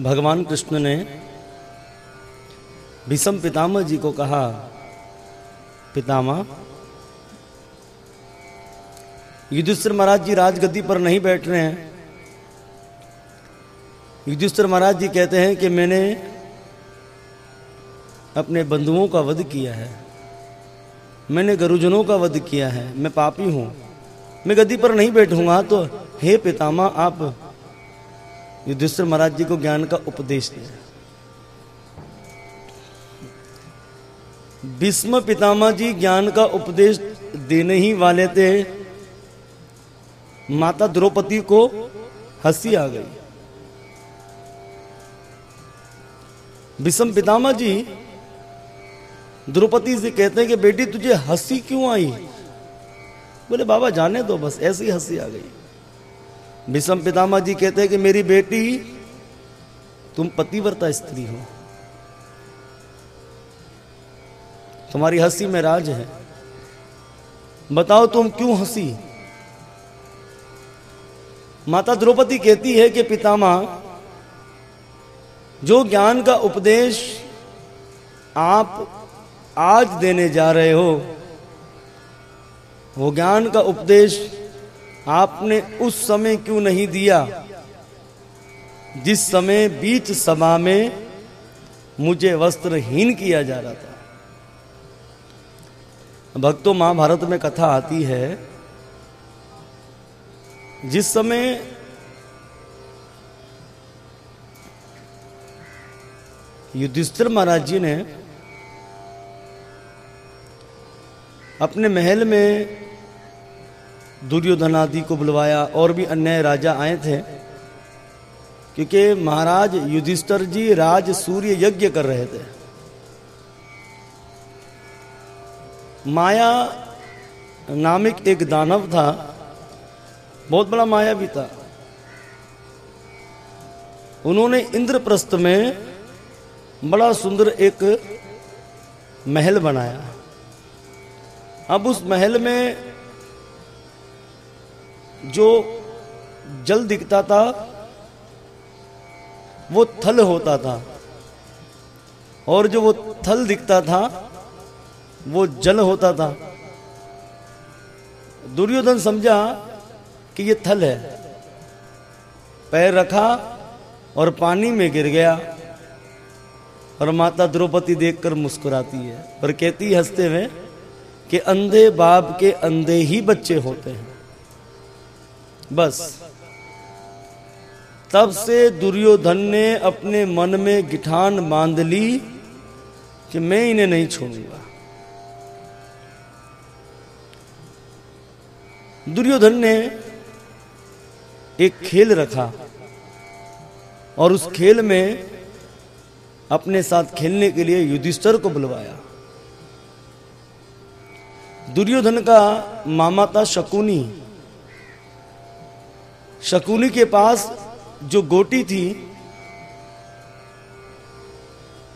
भगवान कृष्ण ने भीषम पितामह जी को कहा, पितामह, युधिष्ठिर महाराज जी राजगद्दी पर नहीं बैठ रहे हैं। युधिष्ठिर महाराज जी कहते हैं कि मैंने अपने बंधुओं का वध किया है। मैंने गुरुजनों का वध किया है। मैं पापी हूँ। मैं गद्दी पर नहीं बैठूँगा तो हे पितामा आप युधिष्ठिर महाराज जी को ज्ञान का उपदेश दिया। भीष्म पितामा जी ज्ञान का उपदेश देने ही वाले थे। माता द्रौपदी को हँसी आ गई। भीष्म पितामा जी, द्रौपदी से कहते हैं कि, बेटी, तुझे हँसी क्यों आई? बोले, बाबा, जाने दो, बस ऐसी हँसी आ गई। भीष्म पितामा जी कहते हैं कि मेरी बेटी, तुम पतिव्रता स्त्री हो। तुम्हारी हँसी में राज है। बताओ तुम क्यों हँसी? माता द्रौपदी कहती है कि पितामा जो ज्ञान का उपदेश आप आज देने जा रहे हो, वो ज्ञान का उपदेश आपने उस समय क्यों नहीं दिया? जिस समय बीच सभा में मुझे वस्त्रहीन किया जा रहा था। भक्तों, महाभारत में कथा आती है, जिस समय युधिष्ठिर महाराज जी ने अपने महल में दुर्योधन आदि को बुलवाया और भी अन्य राजा आए थे, क्योंकि महाराज युधिष्ठर जी राज सूर्य यज्ञ कर रहे थे। माया नामिक एक दानव था, बहुत बड़ा माया भी था। उन्होंने इंद्रप्रस्थ में बड़ा सुंदर एक महल बनाया। अब उस महल में जो जल दिखता था, वो थल होता था। और जो वो थल दिखता था, वो जल होता था। दुर्योधन समझा कि ये थल है। पैर रखा और पानी में गिर गया और माता द्रौपदी देखकर मुस्कुराती है पर कहती हँसते हुए कि अंधे बाप के अंधे ही बच्चे होते हैं। बस। तब से दुर्योधन ने अपने मन में गिठान बाँध ली कि मैं इन्हें नहीं छोड़ूँगा। दुर्योधन ने एक खेल रखा और उस खेल में अपने साथ खेलने के लिए युधिष्ठर को बुलवाया। दुर्योधन का मामा था शकुनी शकुनी के पास जो गोटी थी,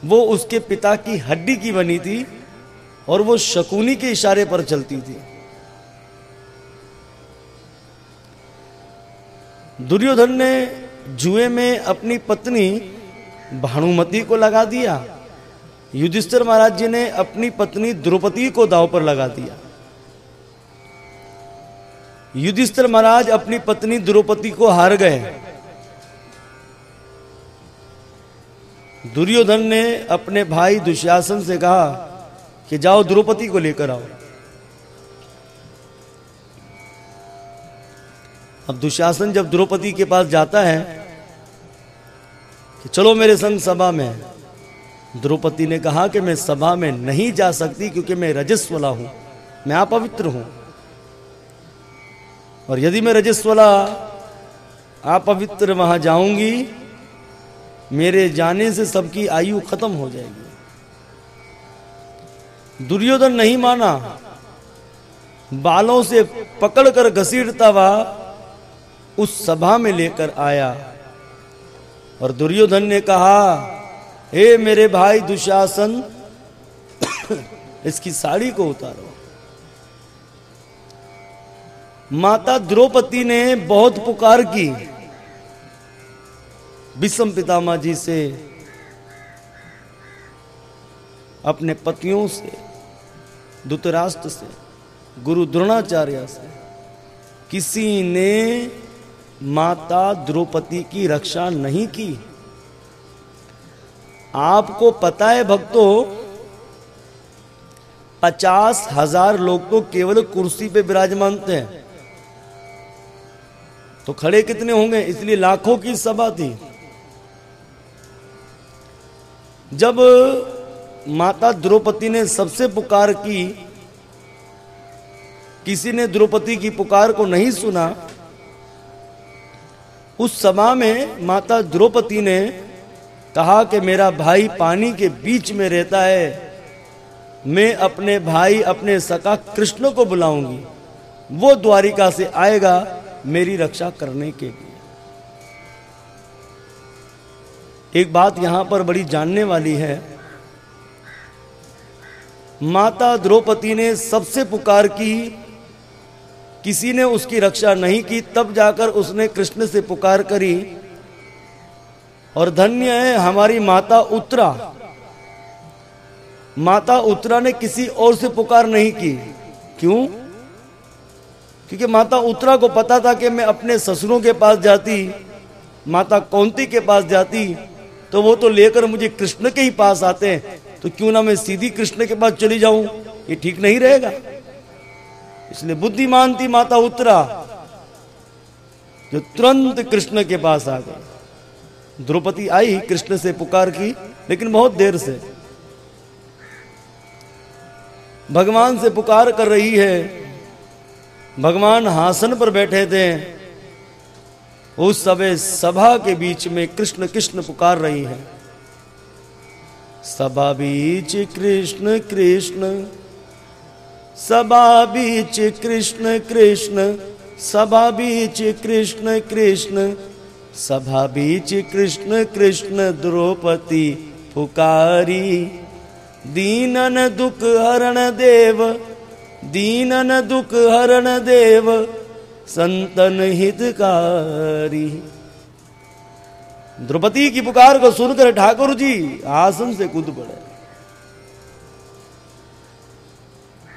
वो उसके पिता की हड्डी की बनी थी और वो शकुनी के इशारे पर चलती थी। दुर्योधन ने जुए में अपनी पत्नी भानुमति को लगा दिया। युधिष्ठिर महाराज जी ने अपनी पत्नी द्रौपदी को दाव पर लगा दिया। युधिष्ठिर महाराज अपनी पत्नी द्रौपदी को हार गए। दुर्योधन ने अपने भाई दुशासन से कहा कि जाओ द्रौपदी को लेकर आओ। अब दुशासन जब द्रौपदी के पास जाता है कि चलो मेरे संग सभा में, द्रौपदी ने कहा कि मैं सभा में नहीं जा सकती क्योंकि मैं रजस्वला हूँ, मैं अपवित्र हूँ। और यदि मैं रजस्वला अपवित्र वहाँ जाऊँगी, मेरे जाने से सबकी आयु खत्म हो जाएगी। दुर्योधन नहीं माना, बालों से पकड़कर घसीटता हुआ उस सभा में लेकर आया। और दुर्योधन ने कहा, हे मेरे भाई दुशासन, इसकी साड़ी को उतारो। माता द्रौपदी ने बहुत पुकार की। विषम पितामा जी से, अपने पतियों से, धुतराष्ट्र से, गुरु द्रोणाचार्य से, किसी ने माता द्रौपदी की रक्षा नहीं की। आपको पता है भक्तों, पचास हज़ार लोग तो केवल कुर्सी पे विराजमान थे। तो खड़े कितने होंगे? इसलिए लाखों की सभा थी। जब माता द्रौपदी ने सबसे पुकार की, किसी ने द्रौपदी की पुकार को नहीं सुना, उस सभा में माता द्रौपदी ने कहा कि मेरा भाई पानी के बीच में रहता है। मैं अपने भाई, अपने सका कृष्ण को बुलाऊँगी। वो द्वारिका से आएगा मेरी रक्षा करने के लिए। एक बात यहाँ पर बड़ी जानने वाली है। माता द्रौपदी ने सबसे पुकार की, किसी ने उसकी रक्षा नहीं की, तब जाकर उसने कृष्ण से पुकार करी, और धन्य है हमारी माता उत्तरा। माता उत्तरा ने किसी और से पुकार नहीं की। क्यों? क्योंकि माता उत्तरा को पता था कि मैं अपने ससुरों के पास जाती, माता कौंती के पास जाती तो वो तो लेकर मुझे कृष्ण के ही पास आते हैं। तो क्यों ना मैं सीधी कृष्ण के पास चली जाऊँ? ये ठीक नहीं रहेगा। इसलिए बुद्धिमान थी माता उत्तरा जो तुरंत कृष्ण के पास आ गए द्रौपदी आई कृष्ण से पुकार की, लेकिन बहुत देर से। भगवान से पुकार कर रही है भगवान हासन पर बैठे थे। उस समय सभा के बीच में कृष्ण कृष्ण पुकार रही है। सभा बीच कृष्ण कृष्ण, सभा बीच कृष्ण कृष्ण, सभा बीच कृष्ण कृष्ण, सभा बीच कृष्ण कृष्ण द्रौपदी पुकारी, दीनन दुख हरण देव दीनन दुख हरण देव, संतन हितकारी। द्रौपदी की पुकार को सुनकर ठाकुर जी आसन से कूद पड़े।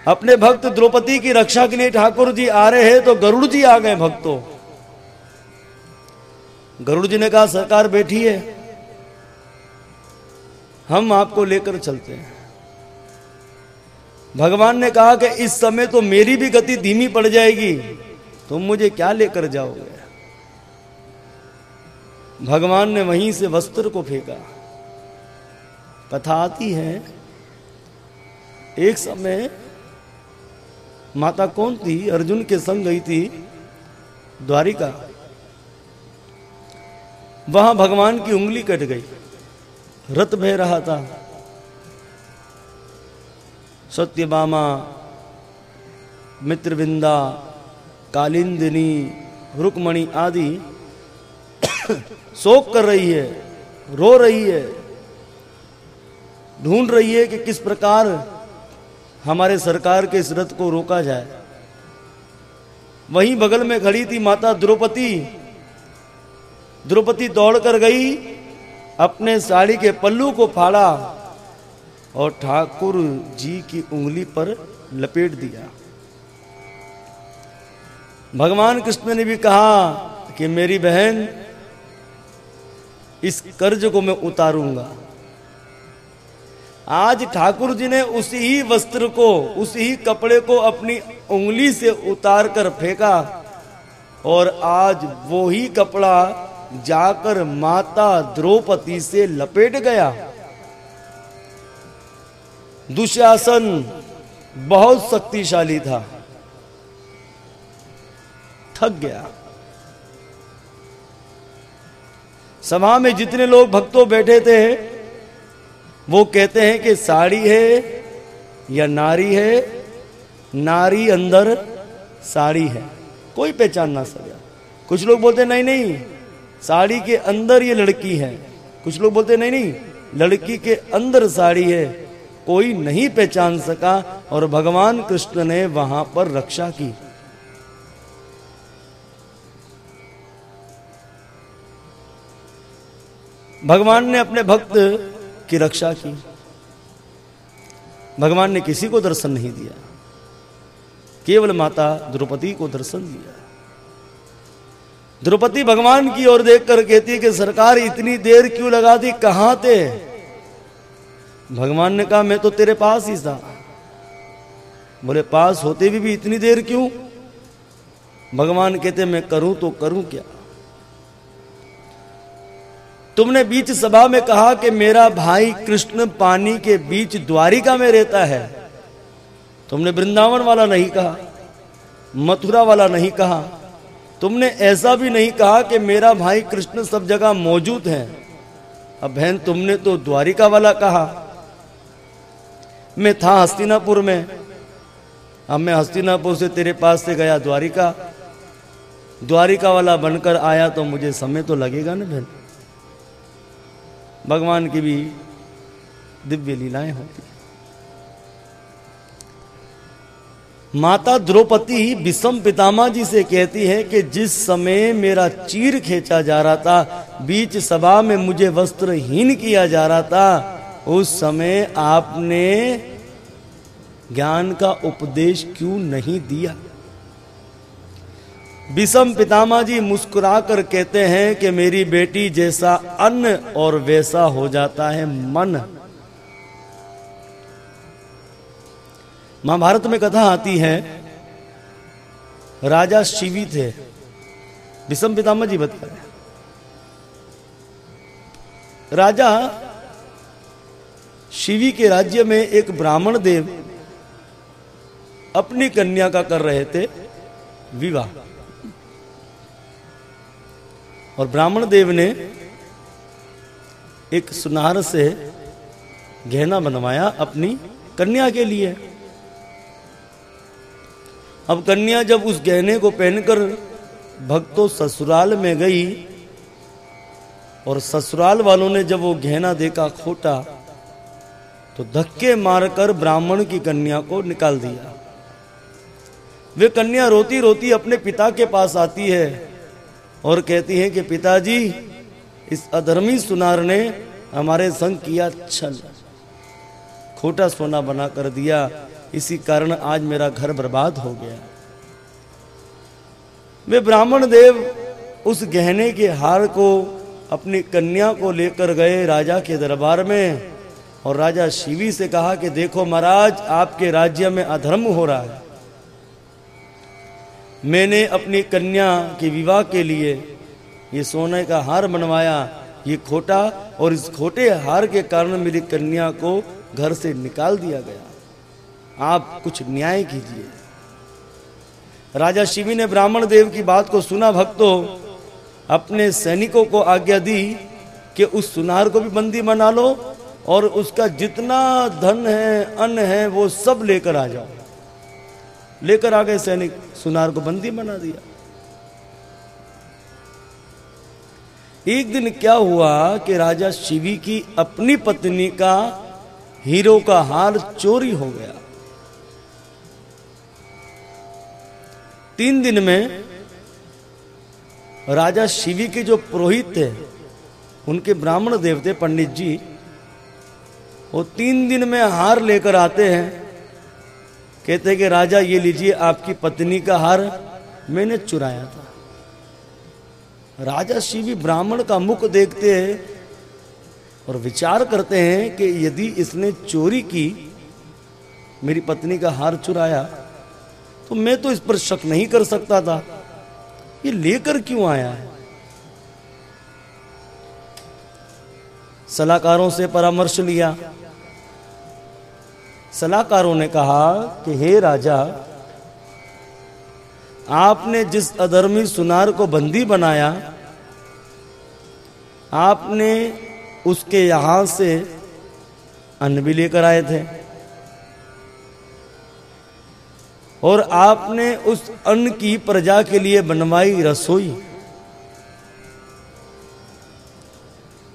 अपने भक्त द्रौपदी की रक्षा के लिए ठाकुर जी आ रहे हैं तो गरुड़ जी आ गए भक्तों। गरुड़ जी ने कहा, सरकार बैठी है, हम आपको लेकर चलते हैं। भगवान ने कहा कि इस समय तो मेरी भी गति धीमी पड़ जाएगी। तुम मुझे क्या लेकर जाओगे? भगवान ने वहीं से वस्त्र को फेंका। कथा आती है, एक समय माता कौन थी? अर्जुन के संग गई थी द्वारिका। वहाँ भगवान की उंगली कट गई। रथ बह रहा था। सत्यभामा, मित्रविंदा, कालिंदिनी, रुकमणि आदि शोक कर रही है, रो रही है, ढूंढ रही है कि किस प्रकार हमारे सरकार के इस रथ को रोका जाए। वहीं बगल में खड़ी थी माता द्रौपदी। द्रौपदी दौड़कर गई, अपने साड़ी के पल्लू को फाड़ा और ठाकुर जी की उंगली पर लपेट दिया। भगवान कृष्ण ने भी कहा कि मेरी बहन, इस कर्ज को मैं उतारूँगा। आज ठाकुर जी ने उसी ही वस्त्र को, उसी ही कपड़े को अपनी उंगली से उतार कर फेंका और आज वो ही कपड़ा जाकर माता द्रौपदी से लपेट गया। दुशासन बहुत शक्तिशाली था। थक गया। सभा में जितने लोग भक्तों बैठे थे, वो कहते हैं कि साड़ी है या नारी है, नारी अंदर साड़ी है। कोई पहचान ना सका कुछ लोग बोलते नहीं नहीं, साड़ी के अंदर ये लड़की है। कुछ लोग बोलते नहीं नहीं, लड़की के अंदर साड़ी है। कोई नहीं पहचान सका और भगवान कृष्ण ने वहाँ पर रक्षा की। भगवान ने अपने भक्त की रक्षा की। भगवान ने किसी को दर्शन नहीं दिया। केवल माता द्रौपदी को दर्शन दिया। द्रौपदी भगवान की ओर देखकर कहती है कि सरकार इतनी देर क्यों लगा दी? कहाँ थे? भगवान ने कहा मैं तो तेरे पास ही था। बोले पास होते भी, भी इतनी देर क्यों? भगवान कहते मैं करूँ तो करूँ क्या? तुमने बीच सभा में कहा कि मेरा भाई कृष्ण पानी के बीच द्वारिका में रहता है। तुमने वृंदावन वाला नहीं कहा मथुरा वाला नहीं कहा। तुमने ऐसा भी नहीं कहा कि मेरा भाई कृष्ण सब जगह मौजूद है। अब बहन तुमने तो द्वारिका वाला कहा। मैं था हस्तिनापुर में। अब मैं हस्तिनापुर से तेरे पास से गया द्वारिका। द्वारिका वाला बनकर आया तो मुझे समय तो लगेगा ना बहन। भगवान की भी दिव्य लीलाएँ होती माता द्रौपदी विषम पितामा जी से कहती है कि जिस समय मेरा चीर खींचा जा रहा था, बीच सभा में मुझे वस्त्रहीन किया जा रहा था उस समय आपने ज्ञान का उपदेश क्यों नहीं दिया? विषम पितामा जी मुस्कुरा कर कहते हैं कि मेरी बेटी जैसा अन्न और वैसा हो जाता है मन। महाभारत में कथा आती है, राजा शिवी थे। विषम पितामा जी बता राजा शिवी के राज्य में एक ब्राह्मण देव अपनी कन्या का कर रहे थे विवाह। और ब्राह्मण देव ने एक सुनार से गहना बनवाया अपनी कन्या के लिए। अब कन्या जब उस गहने को पहनकर भक्तों ससुराल में गई और ससुराल वालों ने जब वो गहना देखा, खोटा तो धक्के मारकर ब्राह्मण की कन्या को निकाल दिया। वे कन्या रोती रोती अपने पिता के पास आती है और कहती है कि पिताजी, इस अधर्मी सुनार ने हमारे संग किया छल। खोटा सोना बना कर दिया। इसी कारण आज मेरा घर बर्बाद हो गया। वे ब्राह्मण देव उस गहने के हार को अपनी कन्या को लेकर गए राजा के दरबार में। और राजा शिवी से कहा कि देखो महाराज, आपके राज्य में अधर्म हो रहा है। मैंने अपनी कन्या के विवाह के लिए ये सोने का हार बनवाया ये खोटा, और इस खोटे हार के कारण मेरी कन्या को घर से निकाल दिया गया। आप कुछ न्याय कीजिए। राजा शिवी ने ब्राह्मण देव की बात को सुना, भक्तों, अपने सैनिकों को आज्ञा दी कि उस सुनार को भी बंदी बना लो और उसका जितना धन है, अन्न है, वो सब लेकर आ जाओ। लेकर आ गए सैनिक, सुनार को बंदी बना दिया। एक दिन क्या हुआ कि राजा शिवी की अपनी पत्नी का हीरो का हार चोरी हो गया। तीन दिन में राजा शिवी के जो पुरोहित थे, उनके ब्राह्मण देवते पंडित जी वो तीन दिन में हार लेकर आते हैं। कहते हैं कि, राजा, ये लीजिए आपकी पत्नी का हार, मैंने चुराया था। राजा शिवी ब्राह्मण का मुख देखते हैं और विचार करते हैं कि यदि इसने चोरी की, मेरी पत्नी का हार चुराया तो मैं तो इस पर शक नहीं कर सकता था। ये लेकर क्यों आया है? सलाहकारों से परामर्श लिया। सलाहकारों ने कहा कि, हे राजा, आपने जिस अधर्मी सुनार को बंदी बनाया, आपने उसके यहाँ से अन्न भी लेकर आए थे और आपने उस अन्न की प्रजा के लिए बनवाई रसोई।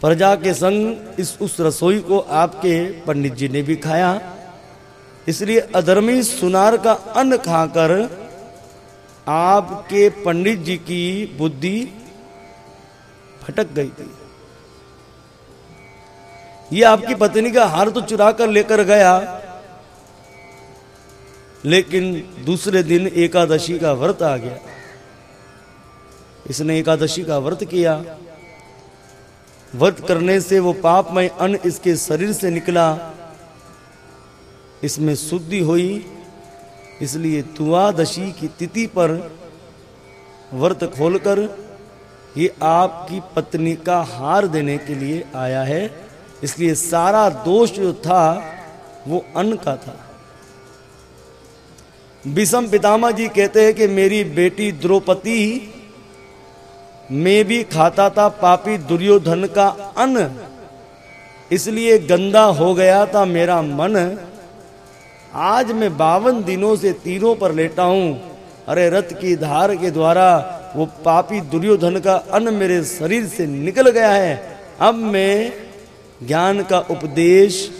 प्रजा के संग इस, उस रसोई को आपके पंडित जी ने भी खाया। इसलिए अधर्मी सुनार का अन्न खाकर आपके पंडित जी की बुद्धि भटक गई थी। ये आपकी पत्नी का हार तो चुरा कर लेकर गया, लेकिन दूसरे दिन एकादशी का व्रत आ गया। इसने एकादशी का व्रत किया। व्रत करने से वो पापमय अन्न इसके शरीर से निकला। इसमें शुद्धि हुई। इसलिए तुआदशी की तिथि पर व्रत खोलकर ये आपकी पत्नी का हार देने के लिए आया है। इसलिए सारा दोष जो था, वो अन्न का था। विषम पितामा जी कहते हैं कि मेरी बेटी द्रौपदी में भी खाता था, पापी दुर्योधन का अन्न। इसलिए गंदा हो गया था मेरा मन। आज मैं बावन दिनों से तीरों पर लेटा हूँ। अरे रथ की धार के द्वारा वो पापी दुर्योधन का अन्न मेरे शरीर से निकल गया है। अब मैं ज्ञान का उपदेश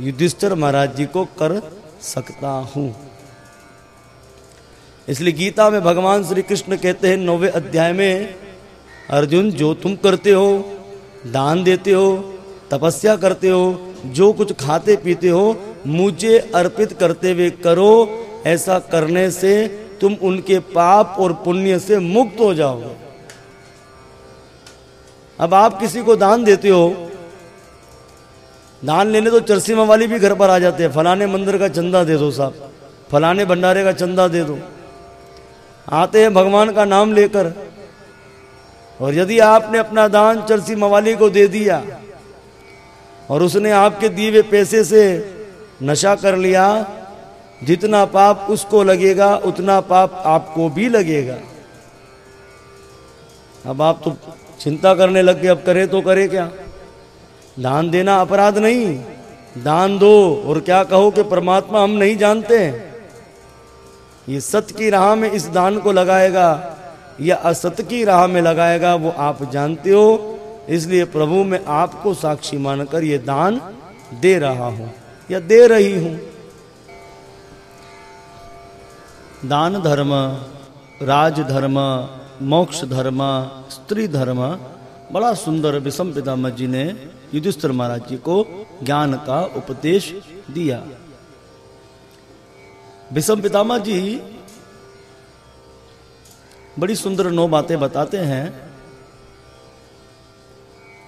युधिष्ठर महाराज जी को कर सकता हूँ। इसलिए गीता में भगवान श्री कृष्ण कहते हैं, नौवे अध्याय में, अर्जुन, जो तुम करते हो, दान देते हो, तपस्या करते हो, जो कुछ खाते पीते हो मुझे अर्पित करते हुए करो, ऐसा करने से तुम उनके पाप और पुण्य से मुक्त हो जाओगे। अब आप किसी को दान देते हो, दान लेने तो चरसीमा वाली भी घर पर आ जाते हैं। फलाने मंदिर का चंदा दे दो साहब, फलाने भंडारे का चंदा दे दो। आते हैं भगवान का नाम लेकर, और यदि आपने अपना दान चरसी मवाली को दे दिया, और उसने आपके दिए हुए पैसे से नशा कर लिया, जितना पाप उसको लगेगा, उतना पाप आपको भी लगेगा। अब आप तो चिंता करने लग गए, अब करे तो करे क्या? दान देना अपराध नहीं, दान दो, और क्या कहो कि परमात्मा हम नहीं जानते ये सत्य की राह में इस दान को लगाएगा, या असत की राह में लगाएगा, वो आप जानते हो। इसलिए प्रभु, मैं आपको साक्षी मानकर ये दान दे रहा हूँ। या दे रही हूँ। दान धर्म, राज धर्म, मोक्ष धर्म, स्त्री धर्म, बड़ा सुंदर विषम पितामह जी ने युधिष्ठिर महाराज जी को ज्ञान का उपदेश दिया। विषम पितामह जी बड़ी सुंदर नौ बातें बताते हैं,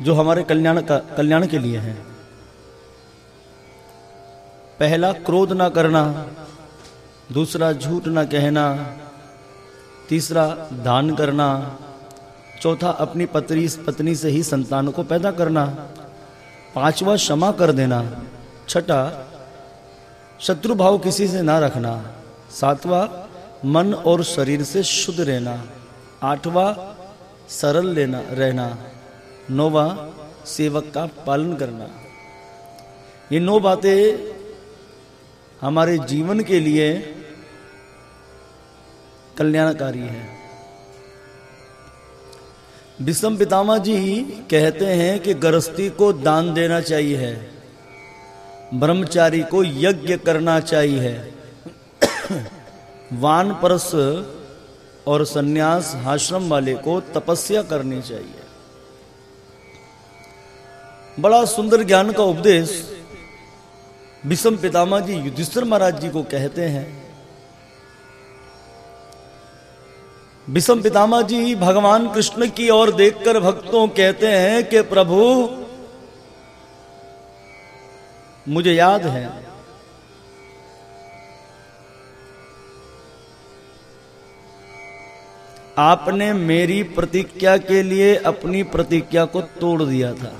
जो हमारे कल्याण का कल्याण के लिए हैं। पहला क्रोध ना करना, दूसरा झूठ ना कहना, तीसरा दान करना, चौथा अपनी पत्नी पत्नी से ही संतान को पैदा करना, पांचवा क्षमा कर देना, छठा शत्रु भाव किसी से ना रखना, सातवां मन और शरीर से शुद्ध रहना, आठवां सरल लेना, रहना, नौवा सेवक का पालन करना। ये नौ बातें हमारे जीवन के लिए कल्याणकारी है। विषम पितामा जी ही कहते हैं कि गृहस्थी को दान देना चाहिए है, ब्रह्मचारी को यज्ञ करना चाहिए वान परस और सन्यास आश्रम वाले को तपस्या करनी चाहिए। बड़ा सुंदर ज्ञान का उपदेश विषम पितामा जी युधिष्ठिर महाराज जी को कहते हैं विषम पितामा जी भगवान कृष्ण की ओर देखकर भक्तों कहते हैं कि प्रभु, मुझे याद है, आपने मेरी प्रतिज्ञा के लिए अपनी प्रतिज्ञा को तोड़ दिया था।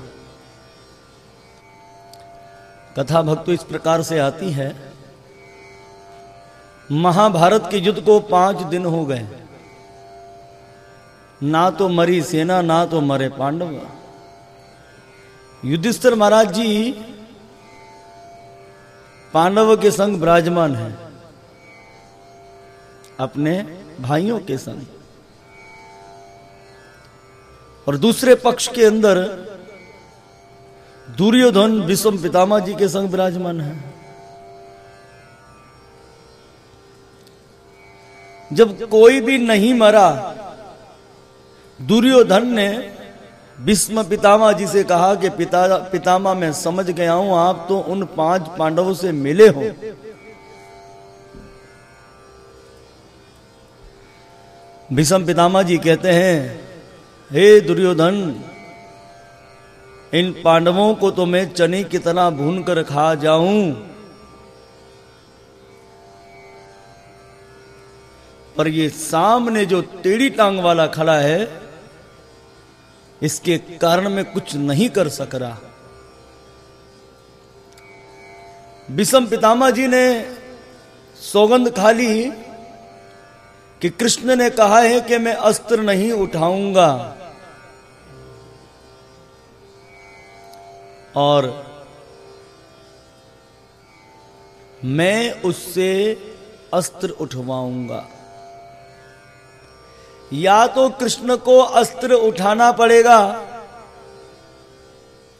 कथा भक्तो इस प्रकार से आती है। महाभारत के युद्ध को पाँच दिन हो गए। ना तो मरी सेना, ना तो मरे पांडव। युधिष्ठिर महाराज जी पांडव के संग विराजमान है। अपने भाइयों के संग। और दूसरे पक्ष के अंदर दुर्योधन विषम पितामा जी के संग विराजमान है। जब कोई भी नहीं मरा, दुर्योधन ने भीष्म पितामा जी से कहा कि पिता पितामा मैं समझ गया हूँ, आप तो उन पाँच पांडवों से मिले हो। भीष्म पितामा जी कहते हैं, हे दुर्योधन इन पांडवों को तो मैं चने की तरह भून कर खा जाऊँ। पर ये सामने जो टेढ़ी टांग वाला खड़ा है, इसके कारण मैं कुछ नहीं कर सक रहा। विषम पितामा जी ने सौगंध खा ली कि कृष्ण ने कहा है कि मैं अस्त्र नहीं उठाऊँगा। और मैं उससे अस्त्र उठवाऊँगा। या तो कृष्ण को अस्त्र उठाना पड़ेगा,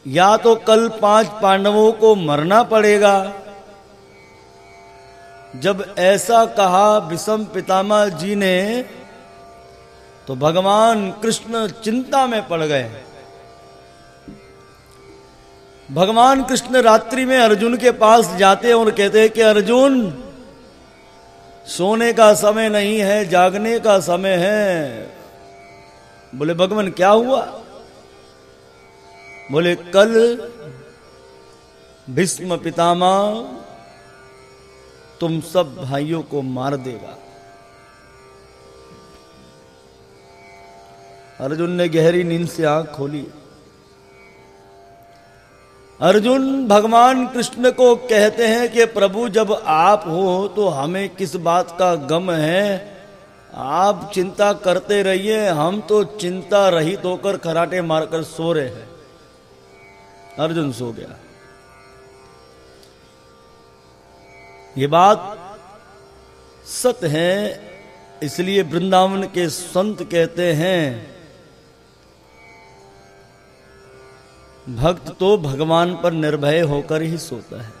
या तो कल पाँच पांडवों को मरना पड़ेगा। जब ऐसा कहा विषम पितामह जी ने तो भगवान कृष्ण चिंता में पड़ गए। भगवान कृष्ण रात्रि में अर्जुन के पास जाते और कहते हैं कि अर्जुन, सोने का समय नहीं है, जागने का समय है। बोले, भगवान, क्या हुआ? बोले, कल भीष्म पितामा तुम सब भाइयों को मार देगा। अर्जुन ने गहरी नींद से आँख खोली। अर्जुन भगवान कृष्ण को कहते हैं कि प्रभु जब आप हो तो हमें किस बात का गम है? आप चिंता करते रहिए, हम तो चिंता रहित होकर खराटे मारकर सो रहे हैं। अर्जुन सो गया। ये बात सत्य है, इसलिए वृंदावन के संत कहते हैं भक्त तो भगवान पर निर्भय होकर ही सोता है।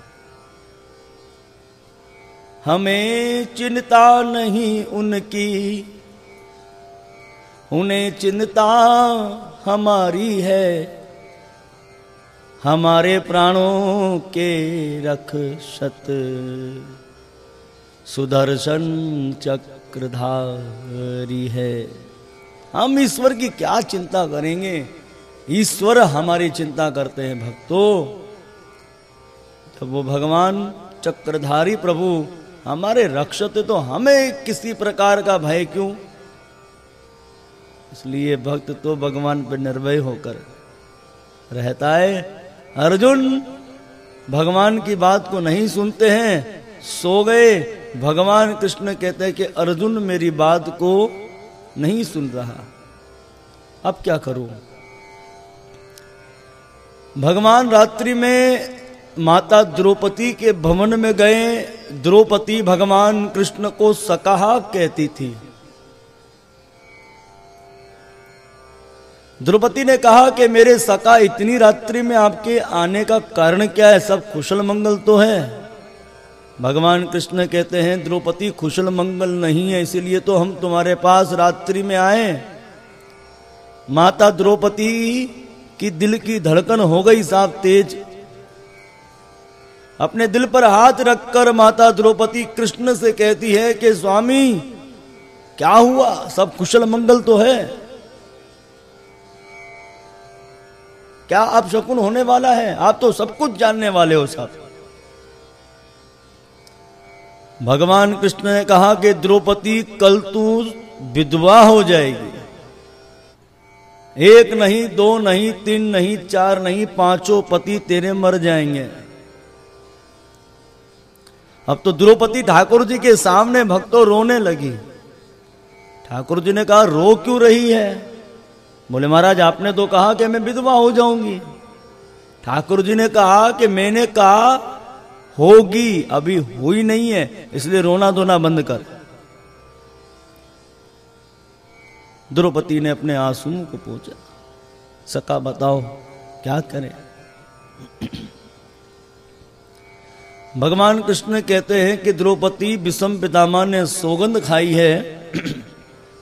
हमें चिंता नहीं उनकी, उन्हें चिंता हमारी है। हमारे प्राणों के रख सत सुदर्शन चक्रधारी है। हम ईश्वर की क्या चिंता करेंगे? ईश्वर हमारी चिंता करते हैं भक्तों। जब वो भगवान चक्रधारी प्रभु, हमारे रक्षते तो हमें किसी प्रकार का भय क्यों? इसलिए भक्त तो भगवान पर निर्भय होकर रहता है। अर्जुन भगवान की बात को नहीं सुनते हैं, सो गए। भगवान कृष्ण कहते हैं कि अर्जुन मेरी बात को नहीं सुन रहा। अब क्या करूँ? भगवान रात्रि में माता द्रौपदी के भवन में गए। द्रौपदी भगवान कृष्ण को सकाहा कहती थी। द्रौपदी ने कहा कि मेरे सका इतनी रात्रि में आपके आने का कारण क्या है? सब कुशल मंगल तो है। भगवान कृष्ण कहते हैं, द्रौपदी, कुशल मंगल नहीं है, इसीलिए तो हम तुम्हारे पास रात्रि में आए। माता द्रौपदी कि दिल की धड़कन हो गई साफ़ तेज। अपने दिल पर हाथ रखकर माता द्रौपदी कृष्ण से कहती है कि, स्वामी, क्या हुआ? सब कुशल मंगल तो है। क्या आप शकुन होने वाला है? आप तो सब कुछ जानने वाले हो सब भगवान कृष्ण ने कहा कि, द्रौपदी, कल तू विधवा हो जाएगी। एक नहीं, दो नहीं, तीन नहीं, चार नहीं, पाँचों पति तेरे मर जाएँगे। अब तो द्रौपदी ठाकुर जी के सामने भक्तों रोने लगी। ठाकुर जी ने कहा, रो क्यों रही है? बोले, महाराज, आपने तो कहा कि मैं विधवा हो जाऊँगी। ठाकुर जी ने कहा कि मैंने कहा, होगी, अभी हुई नहीं है, इसलिए रोना धोना बंद कर। द्रौपदी ने अपने आंसुओं को पूछा सका बताओ, क्या करें? भगवान कृष्ण कहते हैं कि द्रौपदी विषम पितामा ने सौगंध खाई है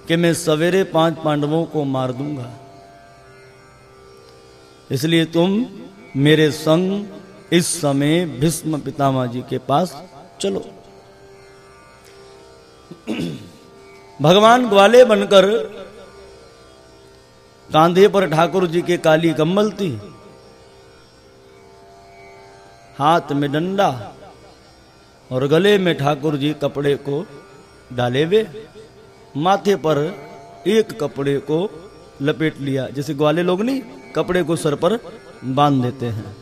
कि मैं सवेरे पाँच पांडवों को मार दूँगा। इसलिए तुम मेरे संग इस समय भीष्म पितामह जी के पास चलो। भगवान ग्वाले बनकर कांधे पर ठाकुर जी के काली कम्बल थी। हाथ में डंडा और गले में ठाकुर जी कपड़े को डाले हुए माथे पर एक कपड़े को लपेट लिया, जैसे ग्वाले लोग नहीं, कपड़े को सर पर बाँध देते हैं।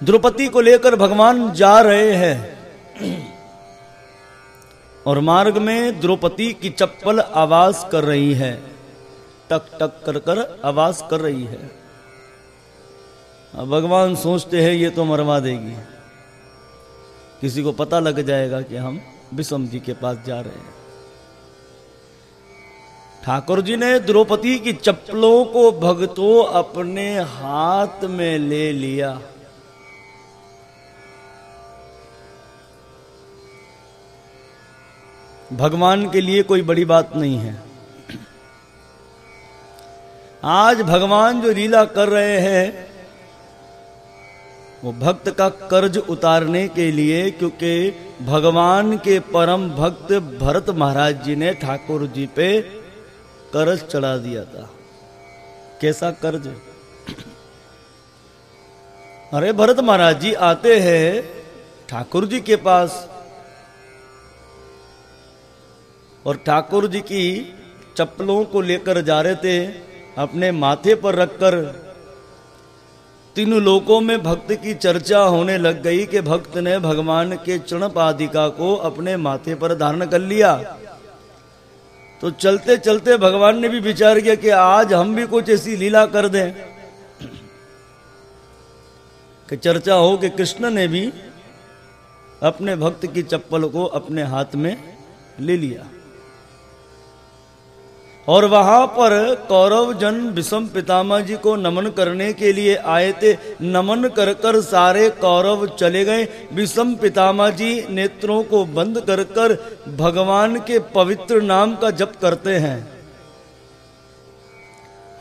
द्रौपदी को लेकर भगवान जा रहे हैं। और मार्ग में द्रौपदी की चप्पल आवाज़ कर रही है। टक टक कर कर आवाज़ कर रही है। भगवान सोचते हैं, ये तो मरवा देगी। किसी को पता लग जाएगा कि हम विषम जी के पास जा रहे हैं। ठाकुर जी ने द्रौपदी की चप्पलों को भक्तों अपने हाथ में ले लिया। भगवान के लिए कोई बड़ी बात नहीं है। आज भगवान जो लीला कर रहे हैं, वो भक्त का कर्ज उतारने के लिए, क्योंकि भगवान के परम भक्त भरत महाराज जी ने ठाकुर जी पे कर्ज चढ़ा दिया था। कैसा कर्ज? अरे भरत महाराज जी आते हैं, ठाकुर जी के पास और ठाकुर जी की चप्पलों को लेकर जा रहे थे, अपने माथे पर रखकर तीनों लोकों में भक्त की चर्चा होने लग गई कि भक्त ने भगवान के चरण पादिका को अपने माथे पर धारण कर लिया। तो चलते चलते भगवान ने भी विचार किया कि आज हम भी कुछ ऐसी लीला कर दें, कि चर्चा हो कि कृष्ण ने भी अपने भक्त की चप्पल को अपने हाथ में ले लिया। और वहाँ पर कौरव जन विषम पितामह जी को नमन करने के लिए आए थे। नमन कर कर सारे कौरव चले गए। विषम पितामह जी नेत्रों को बंद कर कर भगवान के पवित्र नाम का जप करते हैं।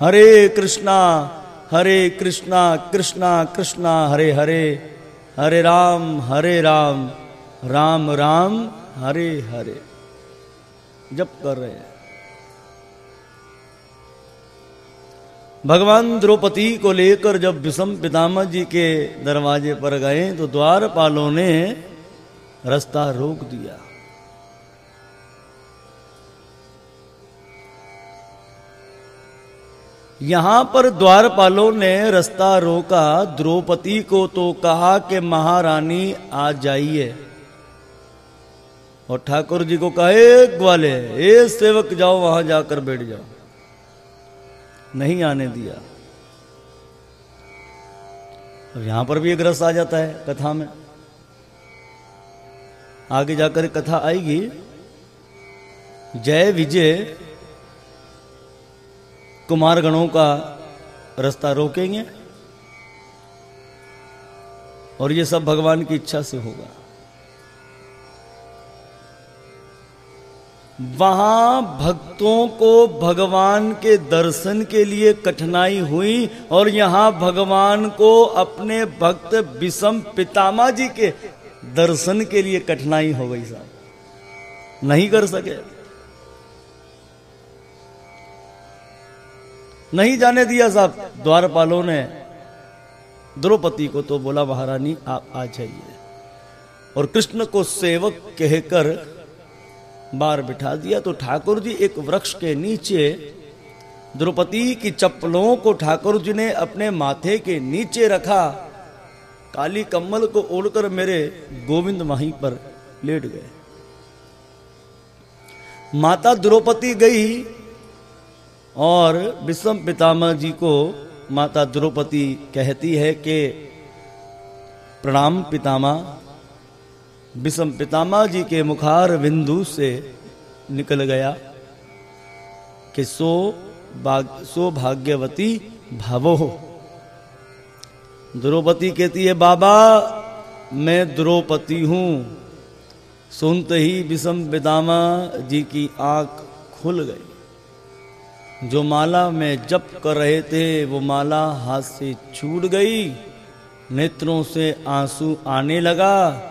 हरे कृष्णा हरे कृष्णा कृष्णा कृष्णा, हरे हरे हरे राम हरे राम राम राम, हरे हरे। जप कर रहे हैं। भगवान द्रौपदी को लेकर जब विषम पितामह जी के दरवाजे पर गए तो द्वारपालों ने रास्ता रोक दिया। यहाँ पर द्वारपालों ने रास्ता रोका। द्रौपदी को तो कहा कि, महारानी, आ जाइए। और ठाकुर जी को कहे ग्वाले ए सेवक जाओ, वहाँ जाकर बैठ जाओ। नहीं आने दिया। अब यहाँ पर भी एक रस आ जाता है कथा में। आगे जाकर कथा आएगी, जय विजय कुमार गणों का रास्ता रोकेंगे, और ये सब भगवान की इच्छा से होगा। वहाँ भक्तों को भगवान के दर्शन के लिए कठिनाई हुई और यहाँ भगवान को अपने भक्त विषम पितामा जी के दर्शन के लिए कठिनाई हो गई साहब। नहीं कर सके। नहीं जाने दिया साहब। द्वारपालों ने द्रौपदी को तो बोला, महारानी, आप आ जाइए। और कृष्ण को सेवक कहकर बार बिठा दिया तो ठाकुर जी एक वृक्ष के नीचे द्रौपदी की चप्पलों को ठाकुर जी ने अपने माथे के नीचे रखा। काली कम्मल को ओढ़कर मेरे गोविंद वहीं पर लेट गए। माता द्रौपदी गई और विषम पितामह जी को माता द्रौपदी कहती है कि, प्रणाम पितामह विषम पितामा जी के मुखार बिंदु से निकल गया कि सो भाग, सो भाग्यवती भावो द्रौपदी कहती है, बाबा, मैं द्रौपदी हूँ। सुनते ही विषम पितामा जी की आँख खुल गई। जो माला में जप कर रहे थे, वो माला हाथ से छूट गई। नेत्रों से आँसू आने लगा।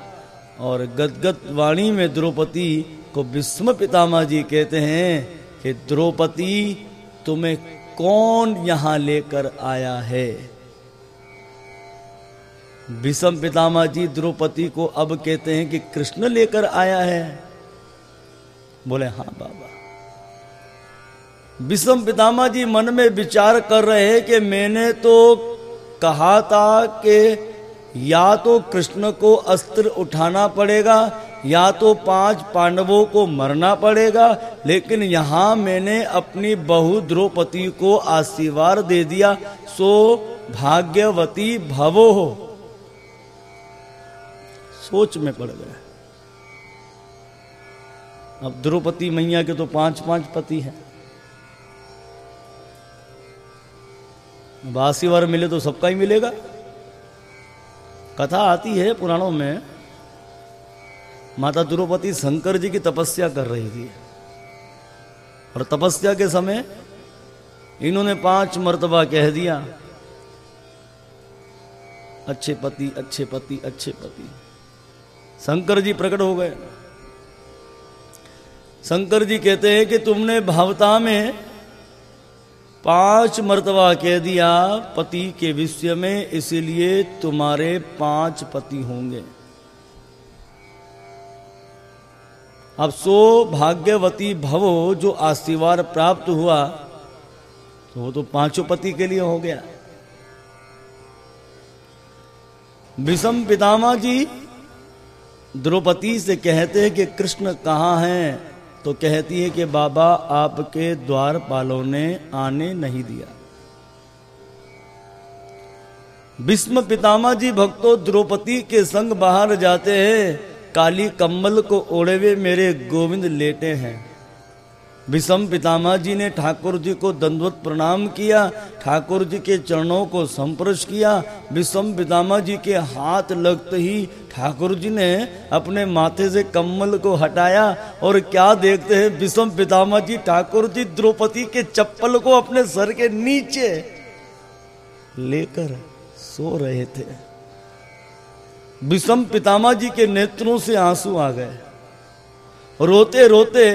और गदगद वाणी में द्रौपदी को विस्म पितामा जी कहते हैं कि द्रौपदी, तुम्हें कौन यहाँ लेकर आया है? विषम पितामा जी द्रौपदी को अब कहते हैं कि कृष्ण लेकर आया है। बोले हाँ बाबा। विषम पितामा जी मन में विचार कर रहे हैं कि मैंने तो कहा था कि या तो कृष्ण को अस्त्र उठाना पड़ेगा, या तो पाँच पांडवों को मरना पड़ेगा, लेकिन यहाँ मैंने अपनी बहु द्रौपदी को आशीर्वाद दे दिया, सो भाग्यवती भवो हो। सोच में पड़ गए अब द्रौपदी मैया के तो पाँच पाँच पति हैं। बासी वार मिले तो सबका ही मिलेगा। कथा आती है पुराणों में, माता द्रौपदी शंकर जी की तपस्या कर रही थी। और तपस्या के समय इन्होंने पाँच मर्तबा कह दिया, अच्छे पति अच्छे पति अच्छे पति। शंकर जी प्रकट हो गए। शंकर जी कहते हैं कि तुमने भावता में पाँच मर्तबा कह दिया, पति के विषय में, इसीलिए तुम्हारे पाँच पति होंगे। अब सो भाग्यवती भवो, जो आशीर्वाद प्राप्त हुआ तो वो तो पाँचों पति के लिए हो गया। विषम पितामा जी, द्रौपदी से कहते हैं कि कृष्ण कहाँ हैं? तो कहती है कि बाबा, आपके द्वारपालों ने आने नहीं दिया। भीष्म पितामा जी भक्तों, द्रौपदी के संग बाहर जाते हैं। काली कम्बल को ओढ़े हुए मेरे गोविंद लेटे हैं। विषम पितामा जी ने ठाकुर जी को दंडवत प्रणाम किया, ठाकुर जी के चरणों को संपर्श किया, विषम पितामा जी के हाथ लगते ही ठाकुर जी ने अपने माथे से कम्बल को हटाया और क्या देखते हैं, विषम पितामा जी ठाकुर जी द्रौपदी के चप्पल को अपने सर के नीचे लेकर सो रहे थे। विषम पितामा जी के नेत्रों से आँसू आ गए। रोते रोते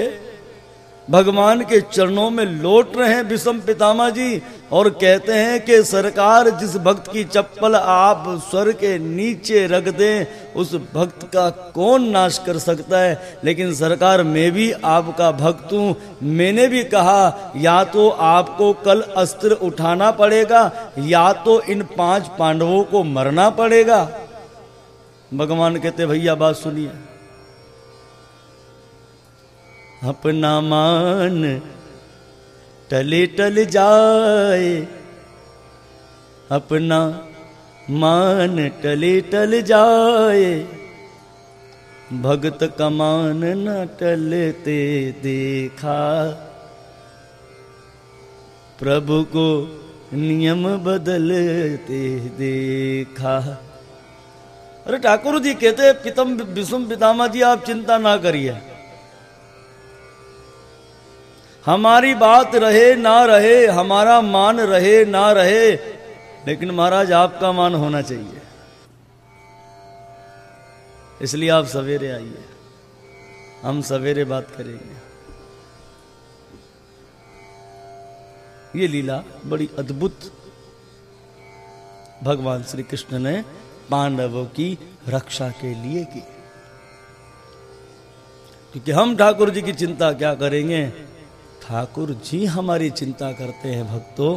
भगवान के चरणों में लौट रहे हैं विषम पितामा जी और कहते हैं कि सरकार जिस भक्त की चप्पल आप स्वर के नीचे रख दें, उस भक्त का कौन नाश कर सकता है? लेकिन सरकार, मैं भी आपका भक्त हूँ। मैंने भी कहा, या तो आपको कल अस्त्र उठाना पड़ेगा, या तो इन पाँच पांडवों को मरना पड़ेगा। भगवान कहते, भैया, बात सुनिए। अपना मान टले टल जाए। अपना मान टले टल जाए। भगत कमान न टलते देखा। प्रभु को नियम बदलते देखा। अरे ठाकुर जी कहते पितम विषम पितामा जी, आप चिंता ना करिए। हमारी बात रहे ना रहे, हमारा मान रहे ना रहे, लेकिन महाराज आपका मान होना चाहिए। इसलिए आप सवेरे आइए, हम सवेरे बात करेंगे। ये लीला बड़ी अद्भुत। भगवान श्री कृष्ण ने पांडवों की रक्षा के लिए की। क्योंकि हम ठाकुर जी की चिंता क्या करेंगे? ठाकुर जी हमारी चिंता करते हैं भक्तों।